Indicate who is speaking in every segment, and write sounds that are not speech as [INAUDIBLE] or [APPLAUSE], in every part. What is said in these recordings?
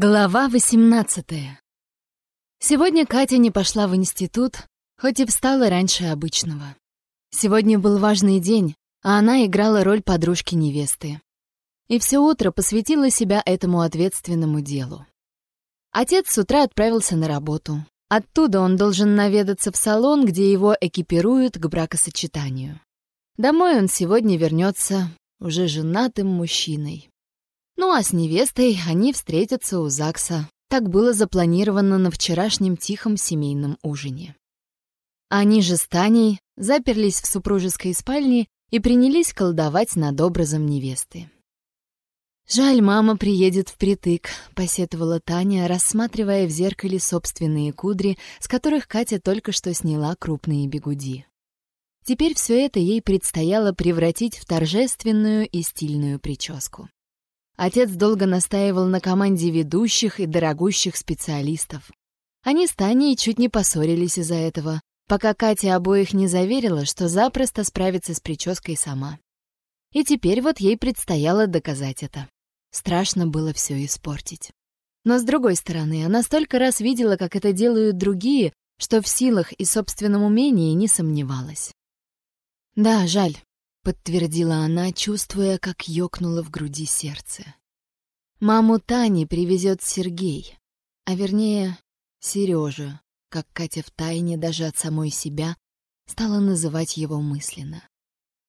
Speaker 1: Глава 18 Сегодня Катя не пошла в институт, хоть и встала раньше обычного. Сегодня был важный день, а она играла роль подружки невесты. И все утро посвятила себя этому ответственному делу. Отец с утра отправился на работу. Оттуда он должен наведаться в салон, где его экипируют к бракосочетанию. Домой он сегодня вернется уже женатым мужчиной. Ну а с невестой они встретятся у ЗАГСа. Так было запланировано на вчерашнем тихом семейном ужине. Они же с Таней заперлись в супружеской спальне и принялись колдовать над образом невесты. «Жаль, мама приедет впритык», — посетовала Таня, рассматривая в зеркале собственные кудри, с которых Катя только что сняла крупные бегуди. Теперь все это ей предстояло превратить в торжественную и стильную прическу. Отец долго настаивал на команде ведущих и дорогущих специалистов. Они с Таней чуть не поссорились из-за этого, пока Катя обоих не заверила, что запросто справится с прической сама. И теперь вот ей предстояло доказать это. Страшно было все испортить. Но с другой стороны, она столько раз видела, как это делают другие, что в силах и собственном умении не сомневалась. Да, жаль, подтвердила она, чувствуя, как ёкнуло в груди сердце. Маму Тани привезет Сергей, а вернее, Сережа, как Катя втайне даже от самой себя стала называть его мысленно.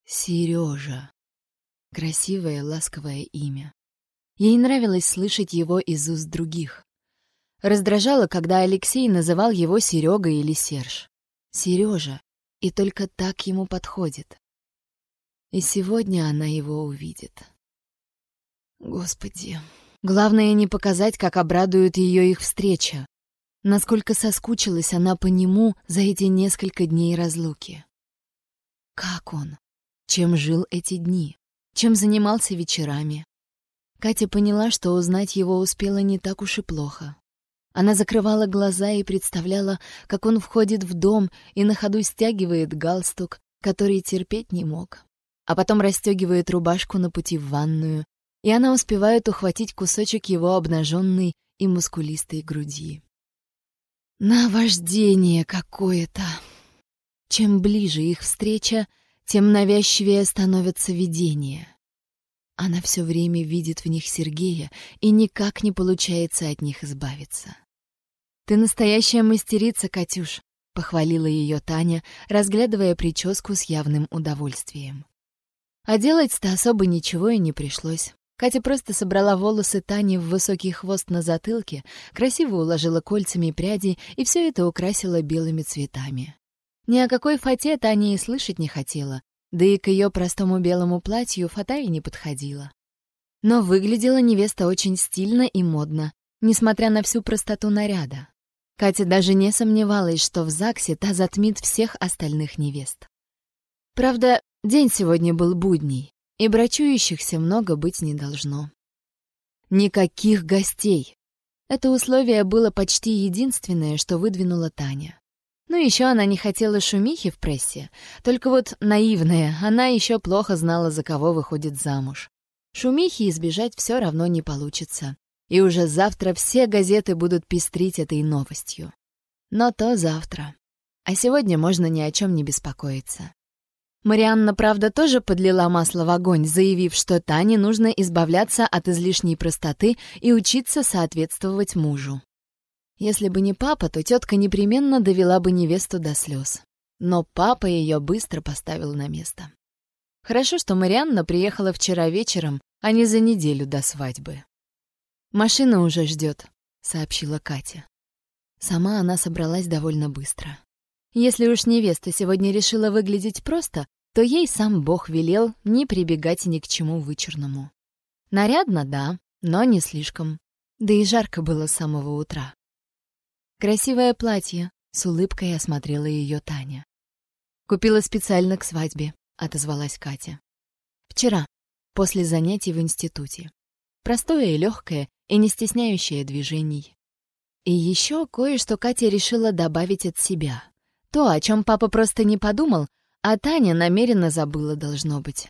Speaker 1: Сережа. Красивое, ласковое имя. Ей нравилось слышать его из уст других. Раздражало, когда Алексей называл его Серега или Серж. Сережа, и только так ему подходит. И сегодня она его увидит. Господи, главное не показать, как обрадует ее их встреча. Насколько соскучилась она по нему за эти несколько дней разлуки. Как он? Чем жил эти дни? Чем занимался вечерами? Катя поняла, что узнать его успела не так уж и плохо. Она закрывала глаза и представляла, как он входит в дом и на ходу стягивает галстук, который терпеть не мог а потом расстегивает рубашку на пути в ванную, и она успевает ухватить кусочек его обнаженной и мускулистой груди. Наваждение какое-то! Чем ближе их встреча, тем навязчивее становятся видения. Она все время видит в них Сергея и никак не получается от них избавиться. «Ты настоящая мастерица, Катюш», — похвалила ее Таня, разглядывая прическу с явным удовольствием. А делать-то особо ничего и не пришлось. Катя просто собрала волосы Тани в высокий хвост на затылке, красиво уложила кольцами пряди и все это украсила белыми цветами. Ни о какой фате Таня и слышать не хотела, да и к ее простому белому платью фата и не подходила. Но выглядела невеста очень стильно и модно, несмотря на всю простоту наряда. Катя даже не сомневалась, что в ЗАГСе та затмит всех остальных невест. Правда, День сегодня был будний, и брачующихся много быть не должно. Никаких гостей. Это условие было почти единственное, что выдвинула Таня. Ну, еще она не хотела шумихи в прессе. Только вот наивная, она еще плохо знала, за кого выходит замуж. Шумихи избежать все равно не получится. И уже завтра все газеты будут пестрить этой новостью. Но то завтра. А сегодня можно ни о чем не беспокоиться. Марианна, правда, тоже подлила масло в огонь, заявив, что Тане нужно избавляться от излишней простоты и учиться соответствовать мужу. Если бы не папа, то тетка непременно довела бы невесту до слез. Но папа ее быстро поставил на место. Хорошо, что Марианна приехала вчера вечером, а не за неделю до свадьбы. «Машина уже ждет», — сообщила Катя. Сама она собралась довольно быстро. Если уж невеста сегодня решила выглядеть просто, то ей сам Бог велел не прибегать ни к чему вычурному. Нарядно, да, но не слишком. Да и жарко было с самого утра. «Красивое платье», — с улыбкой осмотрела ее Таня. «Купила специально к свадьбе», — отозвалась Катя. «Вчера, после занятий в институте. Простое и легкое, и не стесняющее движений. И еще кое-что Катя решила добавить от себя. То, о чем папа просто не подумал, а Таня намеренно забыла, должно быть.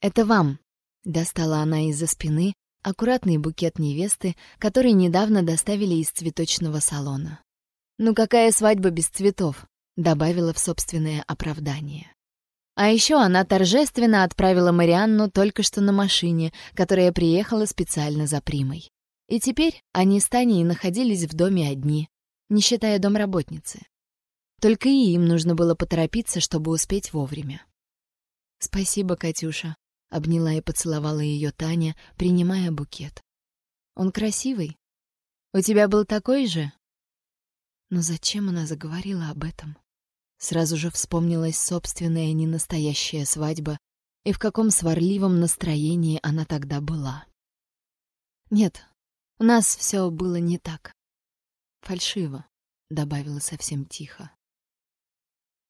Speaker 1: «Это вам», — достала она из-за спины аккуратный букет невесты, который недавно доставили из цветочного салона. «Ну какая свадьба без цветов?» — добавила в собственное оправдание. А еще она торжественно отправила Марианну только что на машине, которая приехала специально за Примой. И теперь они с Таней находились в доме одни, не считая домработницы. Только и им нужно было поторопиться, чтобы успеть вовремя. «Спасибо, Катюша», — обняла и поцеловала ее Таня, принимая букет. «Он красивый? У тебя был такой же?» Но зачем она заговорила об этом? Сразу же вспомнилась собственная ненастоящая свадьба и в каком сварливом настроении она тогда была. «Нет, у нас все было не так. Фальшиво», — добавила совсем тихо.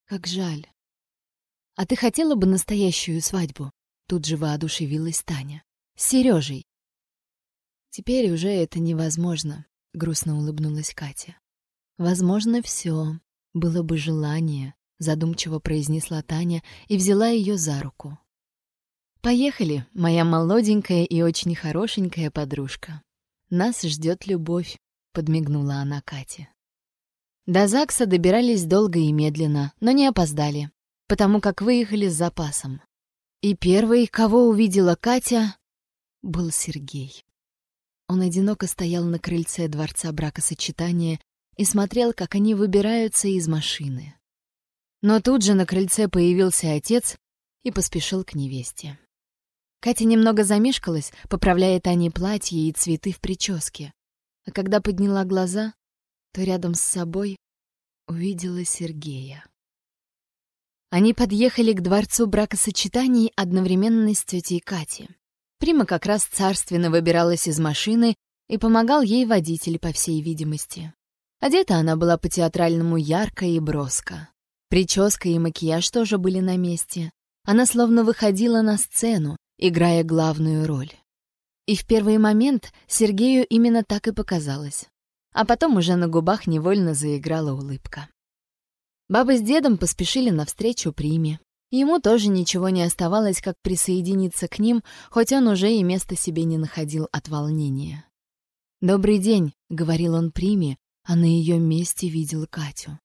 Speaker 1: «Как жаль. А ты хотела бы настоящую свадьбу?» Тут же воодушевилась Таня. «С Сережей. «Теперь уже это невозможно», — грустно улыбнулась Катя. «Возможно, все, было бы желание», — задумчиво произнесла Таня и взяла ее за руку. «Поехали, моя молоденькая и очень хорошенькая подружка. Нас ждет любовь», — подмигнула она Кате. До ЗАГСа добирались долго и медленно, но не опоздали, потому как выехали с запасом. И первый, кого увидела Катя, был Сергей. Он одиноко стоял на крыльце дворца бракосочетания и смотрел, как они выбираются из машины. Но тут же на крыльце появился отец и поспешил к невесте. Катя немного замешкалась, поправляя Тане платье и цветы в прическе. А когда подняла глаза, то рядом с собой увидела Сергея. Они подъехали к дворцу бракосочетаний одновременно с тетей Катей. Прима как раз царственно выбиралась из машины и помогал ей водитель, по всей видимости. Одета она была по-театральному ярко и броско. Прическа и макияж тоже были на месте. Она словно выходила на сцену, играя главную роль. И в первый момент Сергею именно так и показалось. А потом уже на губах невольно заиграла улыбка. Баба с дедом поспешили навстречу Приме. Ему тоже ничего не оставалось, как присоединиться к ним, хоть он уже и места себе не находил от волнения. «Добрый день», — говорил он Приме, а на ее месте видел Катю.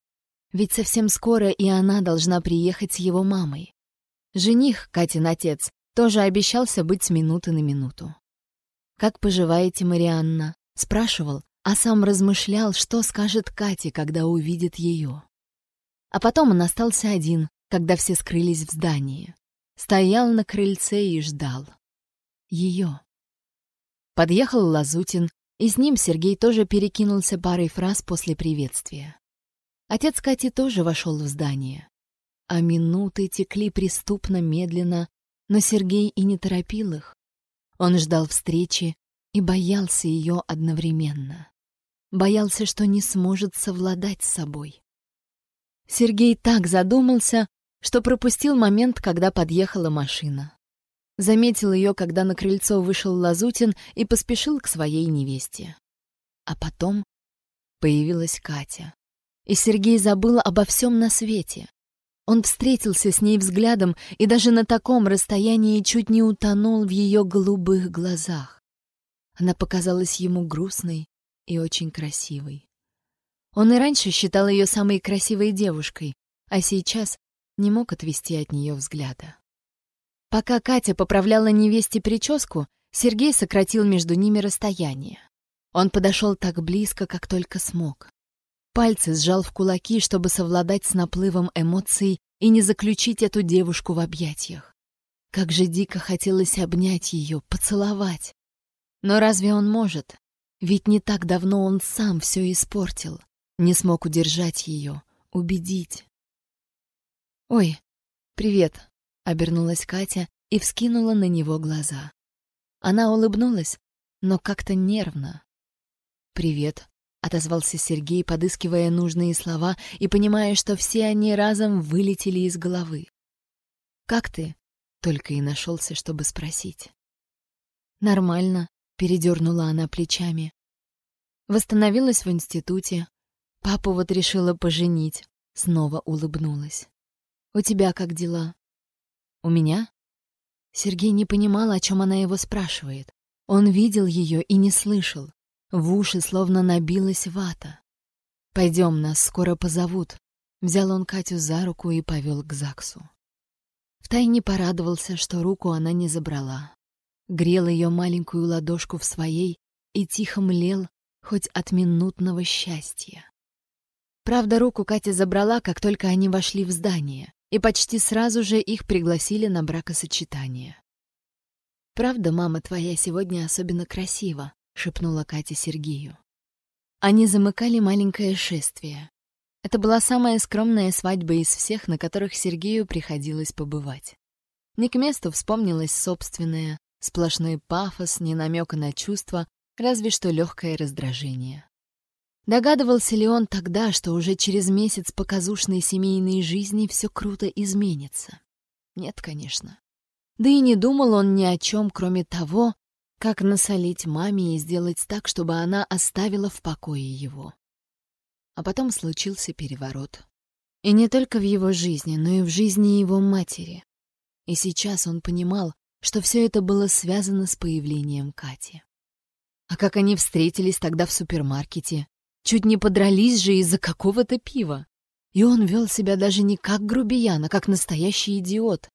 Speaker 1: Ведь совсем скоро и она должна приехать с его мамой. Жених, Катин отец, тоже обещался быть с минуты на минуту. «Как поживаете, Марианна?» — спрашивал, а сам размышлял, что скажет Кате, когда увидит ее. А потом он остался один, когда все скрылись в здании. Стоял на крыльце и ждал. Ее. Подъехал Лазутин, и с ним Сергей тоже перекинулся парой фраз после приветствия. Отец Кати тоже вошел в здание. А минуты текли преступно медленно, но Сергей и не торопил их. Он ждал встречи и боялся ее одновременно. Боялся, что не сможет совладать с собой. Сергей так задумался, что пропустил момент, когда подъехала машина. Заметил ее, когда на крыльцо вышел Лазутин и поспешил к своей невесте. А потом появилась Катя. И Сергей забыл обо всем на свете. Он встретился с ней взглядом и даже на таком расстоянии чуть не утонул в ее голубых глазах. Она показалась ему грустной и очень красивой. Он и раньше считал ее самой красивой девушкой, а сейчас не мог отвести от нее взгляда. Пока Катя поправляла невесте прическу, Сергей сократил между ними расстояние. Он подошел так близко, как только смог. Пальцы сжал в кулаки, чтобы совладать с наплывом эмоций и не заключить эту девушку в объятиях. Как же дико хотелось обнять ее, поцеловать. Но разве он может? Ведь не так давно он сам все испортил. Не смог удержать ее, убедить. «Ой, привет!» Обернулась Катя и вскинула на него глаза. Она улыбнулась, но как-то нервно. «Привет», — отозвался Сергей, подыскивая нужные слова и понимая, что все они разом вылетели из головы. «Как ты?» — только и нашелся, чтобы спросить. «Нормально», — передернула она плечами. Восстановилась в институте. Папу вот решила поженить. Снова улыбнулась. «У тебя как дела?» «У меня?» Сергей не понимал, о чем она его спрашивает. Он видел ее и не слышал. В уши словно набилась вата. «Пойдем, нас скоро позовут». Взял он Катю за руку и повел к ЗАГСу. Втайне порадовался, что руку она не забрала. Грел ее маленькую ладошку в своей и тихо млел хоть от минутного счастья. Правда, руку Катя забрала, как только они вошли в здание, и почти сразу же их пригласили на бракосочетание. «Правда, мама твоя сегодня особенно красива», — шепнула Катя Сергею. Они замыкали маленькое шествие. Это была самая скромная свадьба из всех, на которых Сергею приходилось побывать. Не к месту вспомнилось собственное, сплошной пафос, не намека на чувства, разве что легкое раздражение. Догадывался ли он тогда, что уже через месяц показушной семейной жизни все круто изменится? Нет, конечно. Да и не думал он ни о чем, кроме того, как насолить маме и сделать так, чтобы она оставила в покое его. А потом случился переворот. И не только в его жизни, но и в жизни его матери. И сейчас он понимал, что все это было связано с появлением Кати. А как они встретились тогда в супермаркете? Чуть не подрались же из-за какого-то пива. И он вел себя даже не как грубиян, а как настоящий идиот.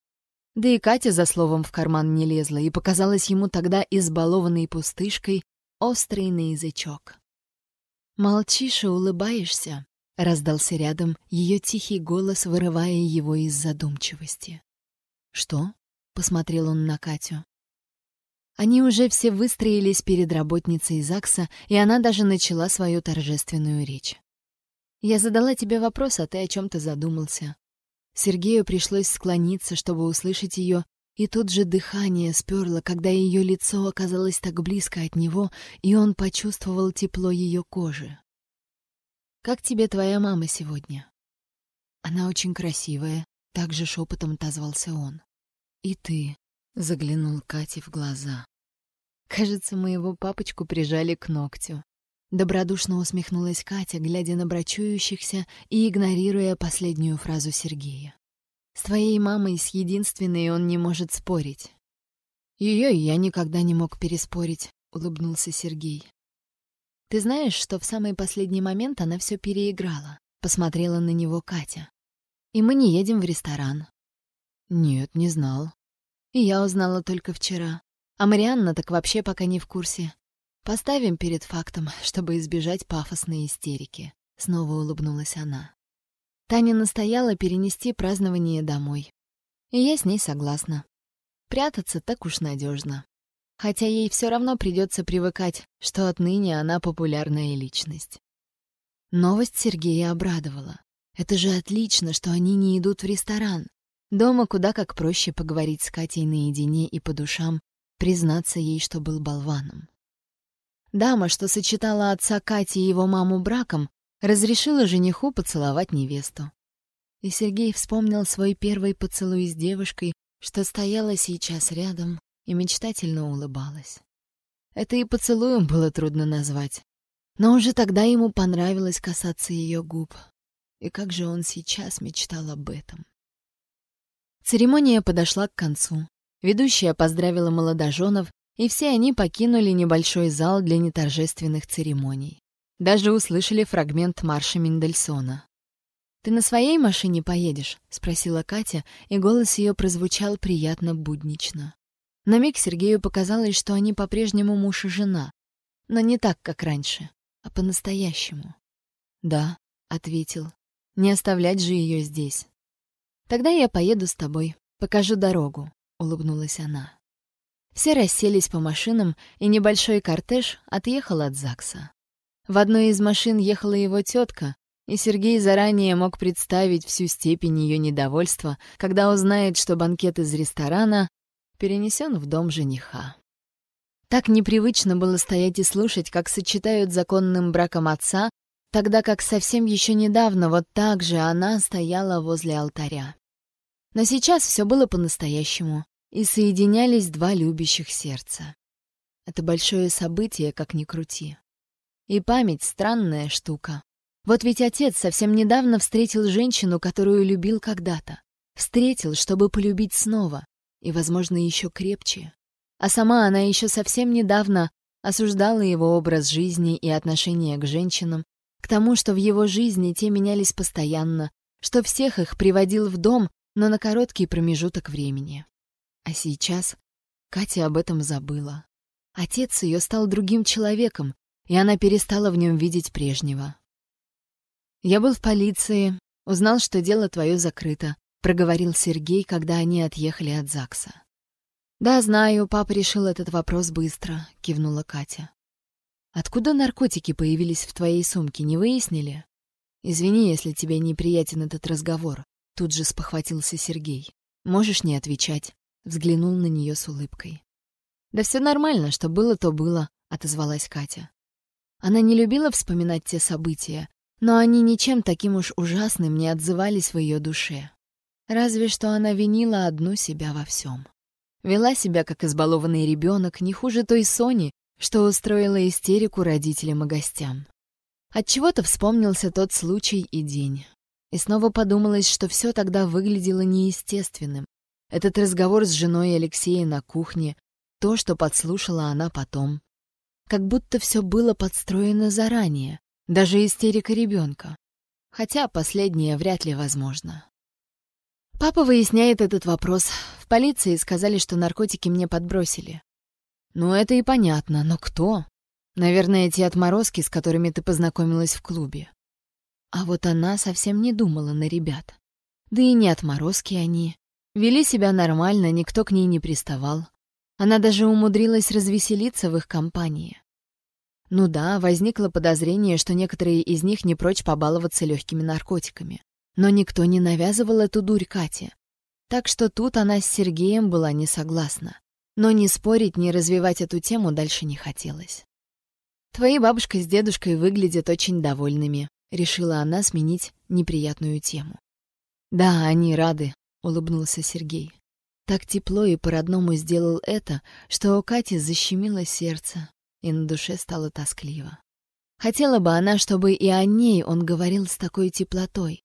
Speaker 1: Да и Катя за словом в карман не лезла и показалась ему тогда избалованной пустышкой, острый на язычок. «Молчишь и улыбаешься», — раздался рядом ее тихий голос, вырывая его из задумчивости. «Что?» — посмотрел он на Катю. Они уже все выстроились перед работницей ЗАГСа, и она даже начала свою торжественную речь. «Я задала тебе вопрос, а ты о чем-то задумался. Сергею пришлось склониться, чтобы услышать ее, и тут же дыхание сперло, когда ее лицо оказалось так близко от него, и он почувствовал тепло ее кожи. «Как тебе твоя мама сегодня?» «Она очень красивая», — также шепотом отозвался он. «И ты», — заглянул Кате в глаза. «Кажется, моего папочку прижали к ногтю». Добродушно усмехнулась Катя, глядя на брачующихся и игнорируя последнюю фразу Сергея. «С твоей мамой, с единственной, он не может спорить». «Ее я никогда не мог переспорить», — улыбнулся Сергей. «Ты знаешь, что в самый последний момент она все переиграла?» — посмотрела на него Катя. «И мы не едем в ресторан». «Нет, не знал». «И я узнала только вчера. А Марианна так вообще пока не в курсе. Поставим перед фактом, [LAUGHS] чтобы избежать пафосной истерики. Снова улыбнулась она. Таня настояла перенести празднование домой. И я с ней согласна. Прятаться так уж надежно. Хотя ей все равно придется привыкать, что отныне она популярная личность. Новость Сергея обрадовала. Это же отлично, что они не идут в ресторан. Дома куда как проще поговорить с Катей наедине и по душам, признаться ей, что был болваном. Дама, что сочетала отца Кати и его маму браком, разрешила жениху поцеловать невесту. И Сергей вспомнил свой первый поцелуй с девушкой, что стояла сейчас рядом и мечтательно улыбалась. Это и поцелуем было трудно назвать. Но уже тогда ему понравилось касаться ее губ. И как же он сейчас мечтал об этом. Церемония подошла к концу. Ведущая поздравила молодоженов и все они покинули небольшой зал для неторжественных церемоний. Даже услышали фрагмент марша Мендельсона. «Ты на своей машине поедешь?» — спросила Катя, и голос ее прозвучал приятно буднично. На миг Сергею показалось, что они по-прежнему муж и жена, но не так, как раньше, а по-настоящему. «Да», — ответил, — «не оставлять же ее здесь». «Тогда я поеду с тобой, покажу дорогу», — улыбнулась она. Все расселись по машинам, и небольшой кортеж отъехал от ЗАГСа. В одной из машин ехала его тетка, и Сергей заранее мог представить всю степень ее недовольства, когда узнает, что банкет из ресторана перенесен в дом жениха. Так непривычно было стоять и слушать, как сочетают законным браком отца, тогда как совсем еще недавно вот так же она стояла возле алтаря. Но сейчас все было по-настоящему и соединялись два любящих сердца. Это большое событие, как ни крути. И память — странная штука. Вот ведь отец совсем недавно встретил женщину, которую любил когда-то. Встретил, чтобы полюбить снова, и, возможно, еще крепче. А сама она еще совсем недавно осуждала его образ жизни и отношение к женщинам, к тому, что в его жизни те менялись постоянно, что всех их приводил в дом, но на короткий промежуток времени. А сейчас Катя об этом забыла. Отец ее стал другим человеком, и она перестала в нем видеть прежнего. «Я был в полиции, узнал, что дело твое закрыто», — проговорил Сергей, когда они отъехали от ЗАГСа. «Да, знаю, папа решил этот вопрос быстро», — кивнула Катя. «Откуда наркотики появились в твоей сумке, не выяснили?» «Извини, если тебе неприятен этот разговор», — тут же спохватился Сергей. «Можешь не отвечать», — взглянул на нее с улыбкой. «Да все нормально, что было, то было», — отозвалась Катя. Она не любила вспоминать те события, но они ничем таким уж ужасным не отзывались в ее душе. Разве что она винила одну себя во всем. Вела себя, как избалованный ребенок, не хуже той Сони, что устроила истерику родителям и гостям. Отчего-то вспомнился тот случай и день. И снова подумалось, что все тогда выглядело неестественным. Этот разговор с женой Алексея на кухне, то, что подслушала она потом. Как будто все было подстроено заранее, даже истерика ребенка. Хотя последнее вряд ли возможно. Папа выясняет этот вопрос. В полиции сказали, что наркотики мне подбросили. Ну, это и понятно, но кто? Наверное, те отморозки, с которыми ты познакомилась в клубе. А вот она совсем не думала на ребят. Да и не отморозки они. Вели себя нормально, никто к ней не приставал. Она даже умудрилась развеселиться в их компании. Ну да, возникло подозрение, что некоторые из них не прочь побаловаться легкими наркотиками. Но никто не навязывал эту дурь Кате. Так что тут она с Сергеем была не согласна. Но ни спорить, ни развивать эту тему дальше не хотелось. «Твои бабушка с дедушкой выглядят очень довольными», — решила она сменить неприятную тему. «Да, они рады», — улыбнулся Сергей. Так тепло и по-родному сделал это, что у Кати защемило сердце, и на душе стало тоскливо. Хотела бы она, чтобы и о ней он говорил с такой теплотой.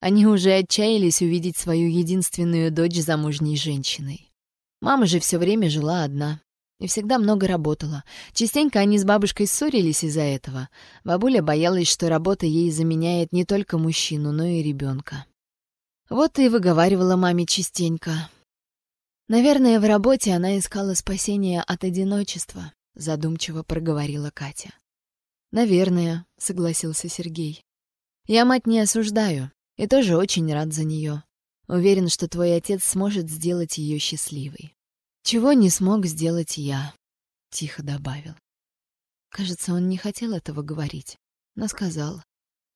Speaker 1: Они уже отчаялись увидеть свою единственную дочь замужней женщиной. Мама же все время жила одна и всегда много работала. Частенько они с бабушкой ссорились из-за этого. Бабуля боялась, что работа ей заменяет не только мужчину, но и ребенка. Вот и выговаривала маме частенько. Наверное, в работе она искала спасения от одиночества, задумчиво проговорила Катя. Наверное, согласился Сергей. Я мать не осуждаю и тоже очень рад за нее. Уверен, что твой отец сможет сделать ее счастливой. Чего не смог сделать я, тихо добавил. Кажется, он не хотел этого говорить, но сказал,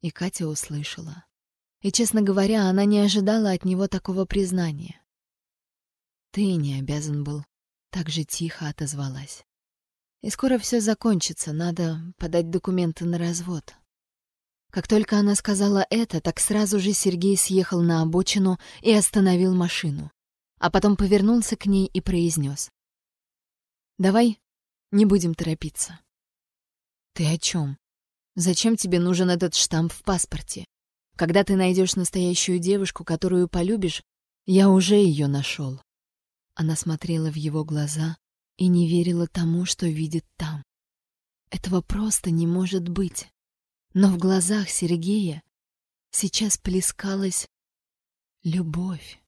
Speaker 1: и Катя услышала. И, честно говоря, она не ожидала от него такого признания. Ты не обязан был, так же тихо отозвалась. И скоро все закончится, надо подать документы на развод. Как только она сказала это, так сразу же Сергей съехал на обочину и остановил машину, а потом повернулся к ней и произнес. «Давай не будем торопиться». «Ты о чем? Зачем тебе нужен этот штамп в паспорте? Когда ты найдешь настоящую девушку, которую полюбишь, я уже ее нашел». Она смотрела в его глаза, и не верила тому, что видит там. Этого просто не может быть. Но в глазах Сергея сейчас плескалась любовь.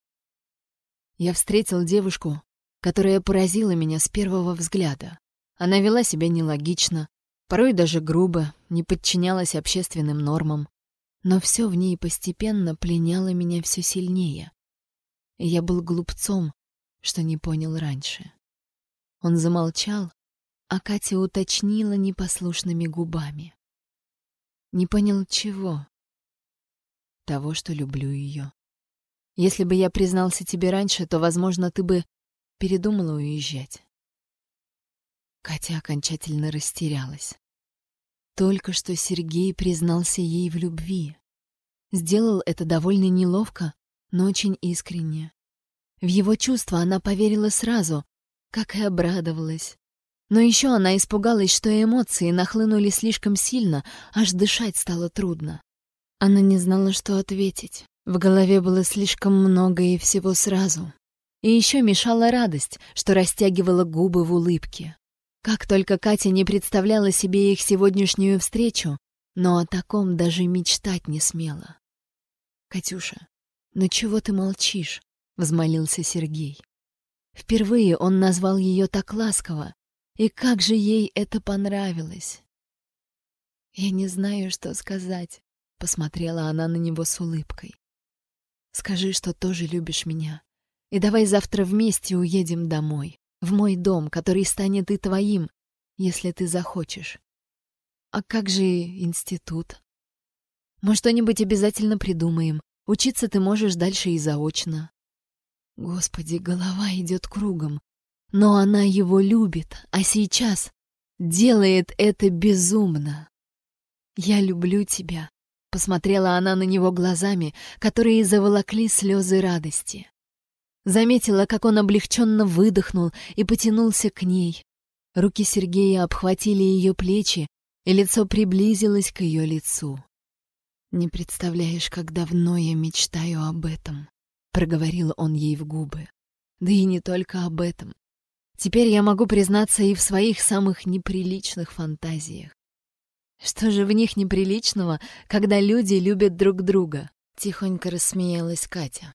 Speaker 1: Я встретил девушку, которая поразила меня с первого взгляда. Она вела себя нелогично, порой даже грубо, не подчинялась общественным нормам, но все в ней постепенно пленяло меня все сильнее. И я был глупцом, что не понял раньше. Он замолчал, а Катя уточнила непослушными губами. Не понял чего? Того, что люблю ее. Если бы я признался тебе раньше, то, возможно, ты бы передумала уезжать. Катя окончательно растерялась. Только что Сергей признался ей в любви. Сделал это довольно неловко, но очень искренне. В его чувства она поверила сразу, как и обрадовалась. Но еще она испугалась, что эмоции нахлынули слишком сильно, аж дышать стало трудно. Она не знала, что ответить. В голове было слишком много и всего сразу. И еще мешала радость, что растягивала губы в улыбке. Как только Катя не представляла себе их сегодняшнюю встречу, но о таком даже мечтать не смела. «Катюша, ну чего ты молчишь?» — взмолился Сергей. Впервые он назвал ее так ласково, и как же ей это понравилось! «Я не знаю, что сказать», — посмотрела она на него с улыбкой. «Скажи, что тоже любишь меня, и давай завтра вместе уедем домой, в мой дом, который станет и твоим, если ты захочешь. А как же институт? Мы что-нибудь обязательно придумаем. Учиться ты можешь дальше и заочно. Господи, голова идет кругом. Но она его любит, а сейчас делает это безумно. «Я люблю тебя», — посмотрела она на него глазами, которые заволокли слезы радости. Заметила, как он облегченно выдохнул и потянулся к ней. Руки Сергея обхватили ее плечи, и лицо приблизилось к ее лицу. «Не представляешь, как давно я мечтаю об этом», — проговорил он ей в губы. «Да и не только об этом. Теперь я могу признаться и в своих самых неприличных фантазиях. Что же в них неприличного, когда люди любят друг друга?» — тихонько рассмеялась Катя.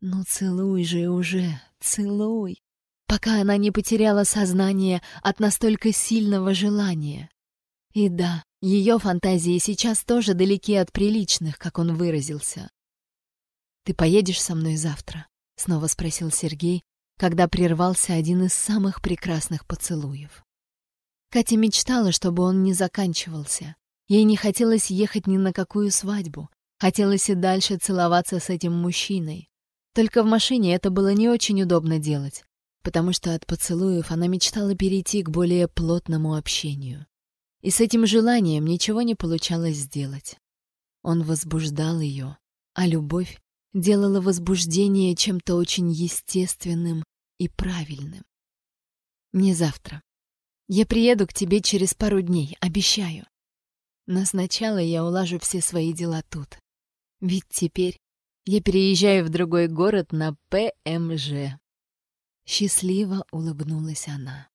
Speaker 1: «Ну целуй же уже, целуй!» пока она не потеряла сознание от настолько сильного желания. И да, ее фантазии сейчас тоже далеки от приличных, как он выразился. «Ты поедешь со мной завтра?» — снова спросил Сергей, когда прервался один из самых прекрасных поцелуев. Катя мечтала, чтобы он не заканчивался. Ей не хотелось ехать ни на какую свадьбу. Хотелось и дальше целоваться с этим мужчиной. Только в машине это было не очень удобно делать, потому что от поцелуев она мечтала перейти к более плотному общению. И с этим желанием ничего не получалось сделать. Он возбуждал ее, а любовь делала возбуждение чем-то очень естественным и правильным. Не завтра. Я приеду к тебе через пару дней, обещаю. Но сначала я улажу все свои дела тут. Ведь теперь я переезжаю в другой город на ПМЖ. Счастливо улыбнулась она.